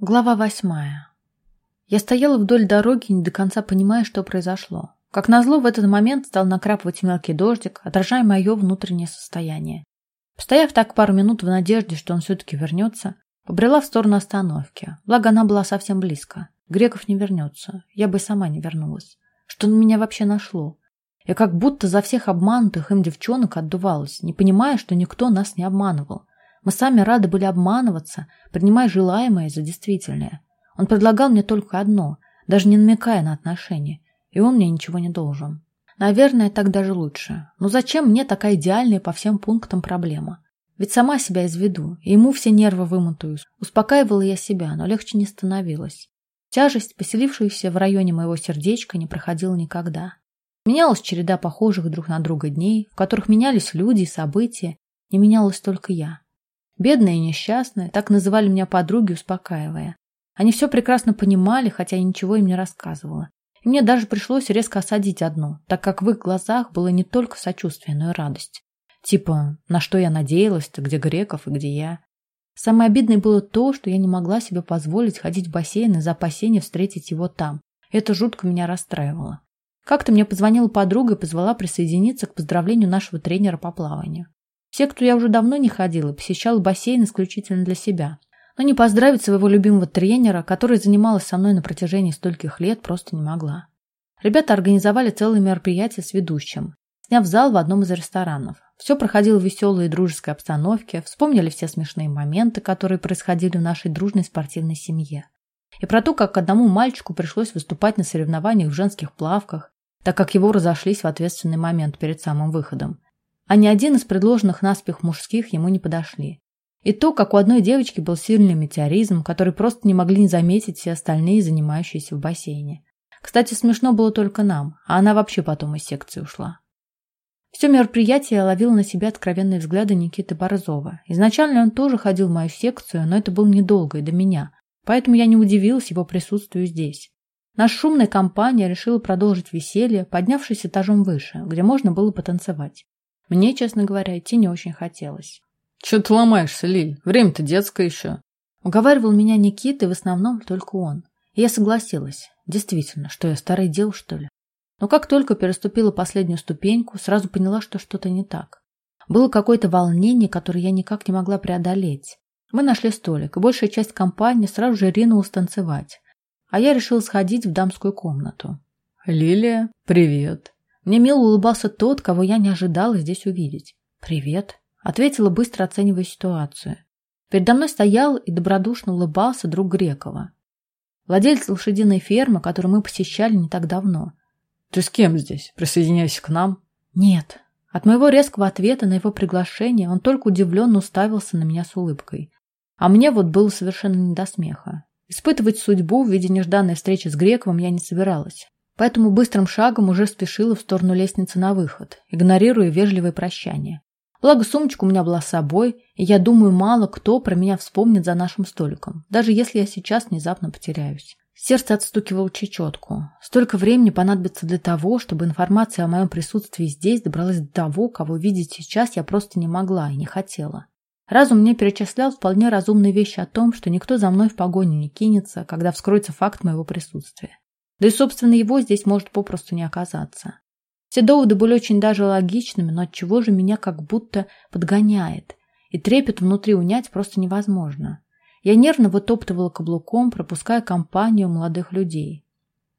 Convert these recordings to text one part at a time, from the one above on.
Глава восьмая. Я стояла вдоль дороги, не до конца понимая, что произошло. Как назло, в этот момент стал накрапывать мелкий дождик, отражая мое внутреннее состояние. Постояв так пару минут в надежде, что он все-таки вернется, побрела в сторону остановки. Благо, она была совсем близко. Греков не вернется. Я бы сама не вернулась. Что на меня вообще нашло? Я как будто за всех обманутых им девчонок отдувалась, не понимая, что никто нас не обманывал. Мы сами рады были обманываться, принимая желаемое за действительное. Он предлагал мне только одно, даже не намекая на отношения, и он мне ничего не должен. Наверное, так даже лучше. Но зачем мне такая идеальная по всем пунктам проблема? Ведь сама себя изведу, и ему все нервы вымотаю. Успокаивала я себя, но легче не становилось. Тяжесть, поселившаяся в районе моего сердечка, не проходила никогда. Менялась череда похожих друг на друга дней, в которых менялись люди и события, не менялась только я. Бедная и несчастная, так называли меня подруги, успокаивая. Они все прекрасно понимали, хотя я ничего им не рассказывала. И мне даже пришлось резко осадить одну, так как в их глазах было не только сочувствие, но и радость. Типа, на что я надеялась-то, где Греков и где я. Самое обидное было то, что я не могла себе позволить ходить в бассейн из-за опасения встретить его там. Это жутко меня расстраивало. Как-то мне позвонила подруга и позвала присоединиться к поздравлению нашего тренера по плаванию. Все, кто я уже давно не ходила, посещал бассейн исключительно для себя. Но не поздравить своего любимого тренера, который занималась со мной на протяжении стольких лет, просто не могла. Ребята организовали целое мероприятие с ведущим, сняв зал в одном из ресторанов. Все проходило в веселой и дружеской обстановке, вспомнили все смешные моменты, которые происходили в нашей дружной спортивной семье. И про то, как одному мальчику пришлось выступать на соревнованиях в женских плавках, так как его разошлись в ответственный момент перед самым выходом а ни один из предложенных наспех мужских ему не подошли. И то, как у одной девочки был сильный метеоризм, который просто не могли не заметить все остальные, занимающиеся в бассейне. Кстати, смешно было только нам, а она вообще потом из секции ушла. Все мероприятие ловило на себя откровенные взгляды Никиты Борзова. Изначально он тоже ходил в мою секцию, но это было недолго и до меня, поэтому я не удивилась его присутствию здесь. Наша шумная компания решила продолжить веселье, поднявшись этажом выше, где можно было потанцевать. Мне, честно говоря, идти не очень хотелось. «Чего ты ломаешься, Лиль? Время-то детское еще». Уговаривал меня Никита, и в основном только он. И я согласилась. Действительно, что я старый дел, что ли? Но как только переступила последнюю ступеньку, сразу поняла, что что-то не так. Было какое-то волнение, которое я никак не могла преодолеть. Мы нашли столик, и большая часть компании сразу же ринулась танцевать. А я решила сходить в дамскую комнату. «Лилия, привет!» Мне мило улыбался тот, кого я не ожидала здесь увидеть. «Привет», — ответила, быстро оценивая ситуацию. Передо мной стоял и добродушно улыбался друг Грекова. Владелец лошадиной фермы, которую мы посещали не так давно. «Ты с кем здесь? Присоединяйся к нам?» «Нет». От моего резкого ответа на его приглашение он только удивленно уставился на меня с улыбкой. А мне вот было совершенно не до смеха. Испытывать судьбу в виде нежданной встречи с Грековым я не собиралась поэтому быстрым шагом уже спешила в сторону лестницы на выход, игнорируя вежливые прощания. Благо, сумочка у меня была с собой, и я думаю, мало кто про меня вспомнит за нашим столиком, даже если я сейчас внезапно потеряюсь. Сердце отстукивало чечетку. Столько времени понадобится для того, чтобы информация о моем присутствии здесь добралась до того, кого видеть сейчас я просто не могла и не хотела. Разум мне перечислял вполне разумные вещи о том, что никто за мной в погоню не кинется, когда вскроется факт моего присутствия. Да и, собственно, его здесь может попросту не оказаться. Все доводы были очень даже логичными, но от чего же меня как будто подгоняет, и трепет внутри унять просто невозможно. Я нервно вытоптывала каблуком, пропуская компанию молодых людей.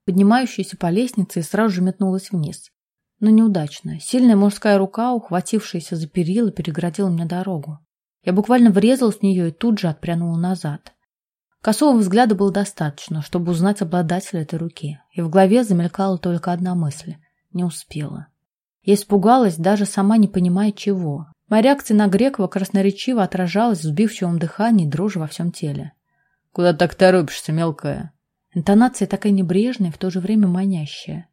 Поднимающаяся по лестнице и сразу же метнулась вниз. Но неудачно. Сильная мужская рука, ухватившаяся за перила, переградила мне дорогу. Я буквально врезалась в нее и тут же отпрянула назад. Косого взгляда было достаточно, чтобы узнать обладателя этой руки, и в голове замелькала только одна мысль — не успела. Я испугалась, даже сама не понимая чего. Моя реакция на Грекова красноречиво отражалась в сбивчивом дыхании и дрожи во всем теле. «Куда так торопишься, мелкая?» Интонация такая небрежная, в то же время манящая.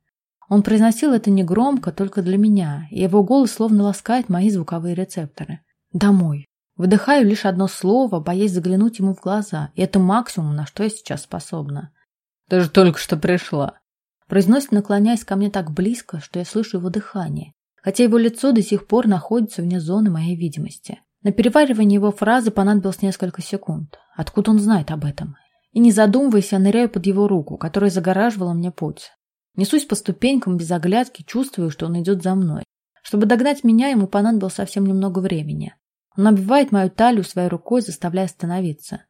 Он произносил это негромко, только для меня, и его голос словно ласкает мои звуковые рецепторы. «Домой». Выдыхаю лишь одно слово, боясь заглянуть ему в глаза, и это максимум, на что я сейчас способна. «Ты же только что пришла!» Произносит, наклоняясь ко мне так близко, что я слышу его дыхание, хотя его лицо до сих пор находится вне зоны моей видимости. На переваривание его фразы понадобилось несколько секунд. Откуда он знает об этом? И не задумываясь, я ныряю под его руку, которая загораживала мне путь. Несусь по ступенькам без оглядки, чувствую, что он идет за мной. Чтобы догнать меня, ему понадобилось совсем немного времени. Он обвивает мою талию своей рукой, заставляя остановиться.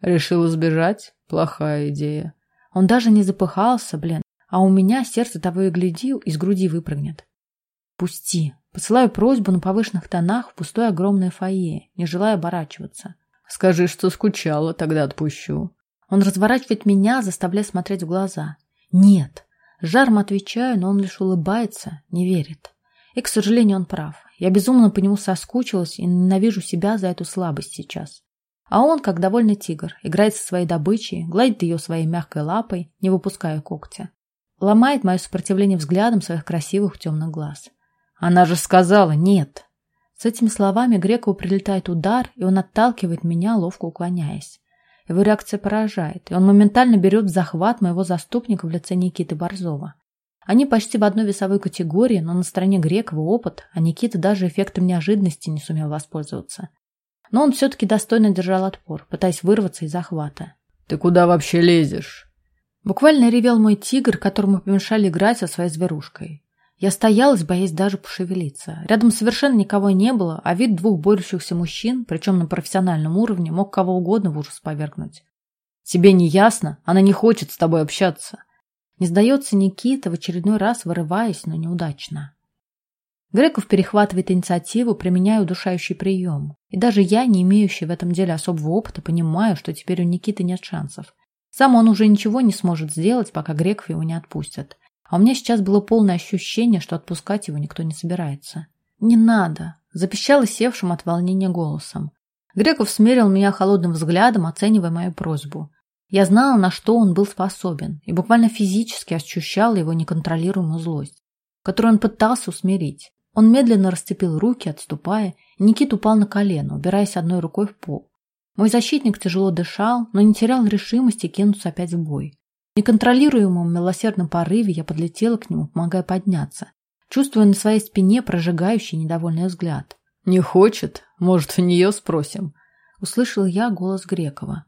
Решил сбежать? Плохая идея. Он даже не запыхался, блин. А у меня сердце того и глядил, из груди выпрыгнет. Пусти. Посылаю просьбу на повышенных тонах в пустое огромное фойе, не желая оборачиваться. Скажи, что скучала, тогда отпущу. Он разворачивает меня, заставляя смотреть в глаза. Нет. Жаром отвечаю, но он лишь улыбается, не верит. И, к сожалению, он прав. Я безумно по нему соскучилась и ненавижу себя за эту слабость сейчас. А он, как довольный тигр, играет со своей добычей, гладит ее своей мягкой лапой, не выпуская когтя. Ломает мое сопротивление взглядом своих красивых темных глаз. Она же сказала «нет». С этими словами Грекову прилетает удар, и он отталкивает меня, ловко уклоняясь. Его реакция поражает, и он моментально берет захват моего заступника в лице Никиты Борзова. Они почти в одной весовой категории, но на стороне Грекова опыт, а Никита даже эффектом неожиданности не сумел воспользоваться. Но он все-таки достойно держал отпор, пытаясь вырваться из захвата. «Ты куда вообще лезешь?» Буквально ревел мой тигр, которому помешали играть со своей зверушкой. Я стоялась, боясь даже пошевелиться. Рядом совершенно никого не было, а вид двух борющихся мужчин, причем на профессиональном уровне, мог кого угодно в ужас повергнуть. «Тебе не ясно? Она не хочет с тобой общаться». Не сдается Никита, в очередной раз вырываясь, но неудачно. Греков перехватывает инициативу, применяя удушающий прием. И даже я, не имеющий в этом деле особого опыта, понимаю, что теперь у Никиты нет шансов. Сам он уже ничего не сможет сделать, пока Греков его не отпустят. А у меня сейчас было полное ощущение, что отпускать его никто не собирается. «Не надо!» – запищала севшим от волнения голосом. Греков смерил меня холодным взглядом, оценивая мою просьбу. Я знала, на что он был способен, и буквально физически ощущала его неконтролируемую злость, которую он пытался усмирить. Он медленно расцепил руки, отступая, и Никит упал на колено, убираясь одной рукой в пол. Мой защитник тяжело дышал, но не терял решимости кинуться опять в бой. В неконтролируемом милосердном порыве я подлетела к нему, помогая подняться, чувствуя на своей спине прожигающий недовольный взгляд. «Не хочет? Может, у нее спросим?» Услышал я голос Грекова.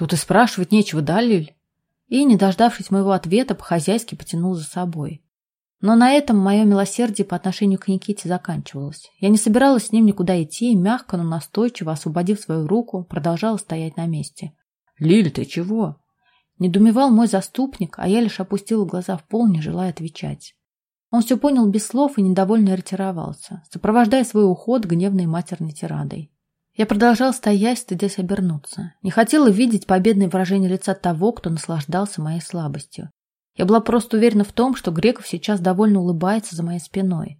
«Тут и спрашивать нечего, да, Лиль?» И, не дождавшись моего ответа, по-хозяйски потянул за собой. Но на этом мое милосердие по отношению к Никите заканчивалось. Я не собиралась с ним никуда идти и, мягко, но настойчиво, освободив свою руку, продолжала стоять на месте. «Лиль, ты чего?» Недумевал мой заступник, а я лишь опустила глаза в пол, не желая отвечать. Он все понял без слов и недовольно ретировался, сопровождая свой уход гневной матерной тирадой. Я продолжал стоять, стыдясь обернуться. Не хотела видеть победное выражение лица того, кто наслаждался моей слабостью. Я была просто уверена в том, что Греков сейчас довольно улыбается за моей спиной.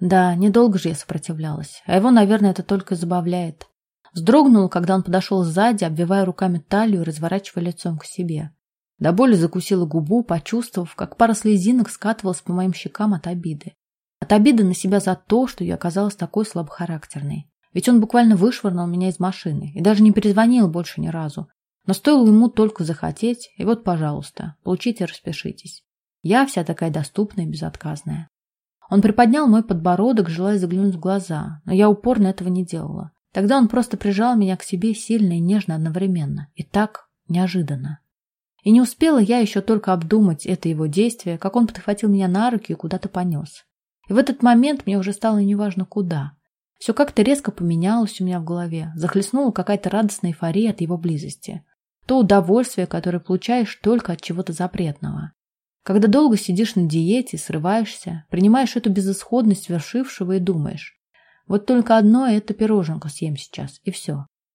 Да, недолго же я сопротивлялась, а его, наверное, это только забавляет. Вздрогнула, когда он подошел сзади, обвивая руками талию и разворачивая лицом к себе. До боли закусила губу, почувствовав, как пара слезинок скатывалась по моим щекам от обиды. От обиды на себя за то, что я оказалась такой слабохарактерной. Ведь он буквально вышвырнул меня из машины и даже не перезвонил больше ни разу, но стоило ему только захотеть, и вот, пожалуйста, получите распишитесь. Я вся такая доступная и безотказная. Он приподнял мой подбородок, желая заглянуть в глаза, но я упорно этого не делала. Тогда он просто прижал меня к себе сильно и нежно одновременно. И так неожиданно. И не успела я еще только обдумать это его действие, как он подхватил меня на руки и куда-то понес. И в этот момент мне уже стало неважно куда. Все как-то резко поменялось у меня в голове, захлестнула какая-то радостная эйфория от его близости то удовольствие, которое получаешь только от чего-то запретного. Когда долго сидишь на диете, срываешься, принимаешь эту безысходность свершившего и думаешь, вот только одно это пироженку съем сейчас, и все.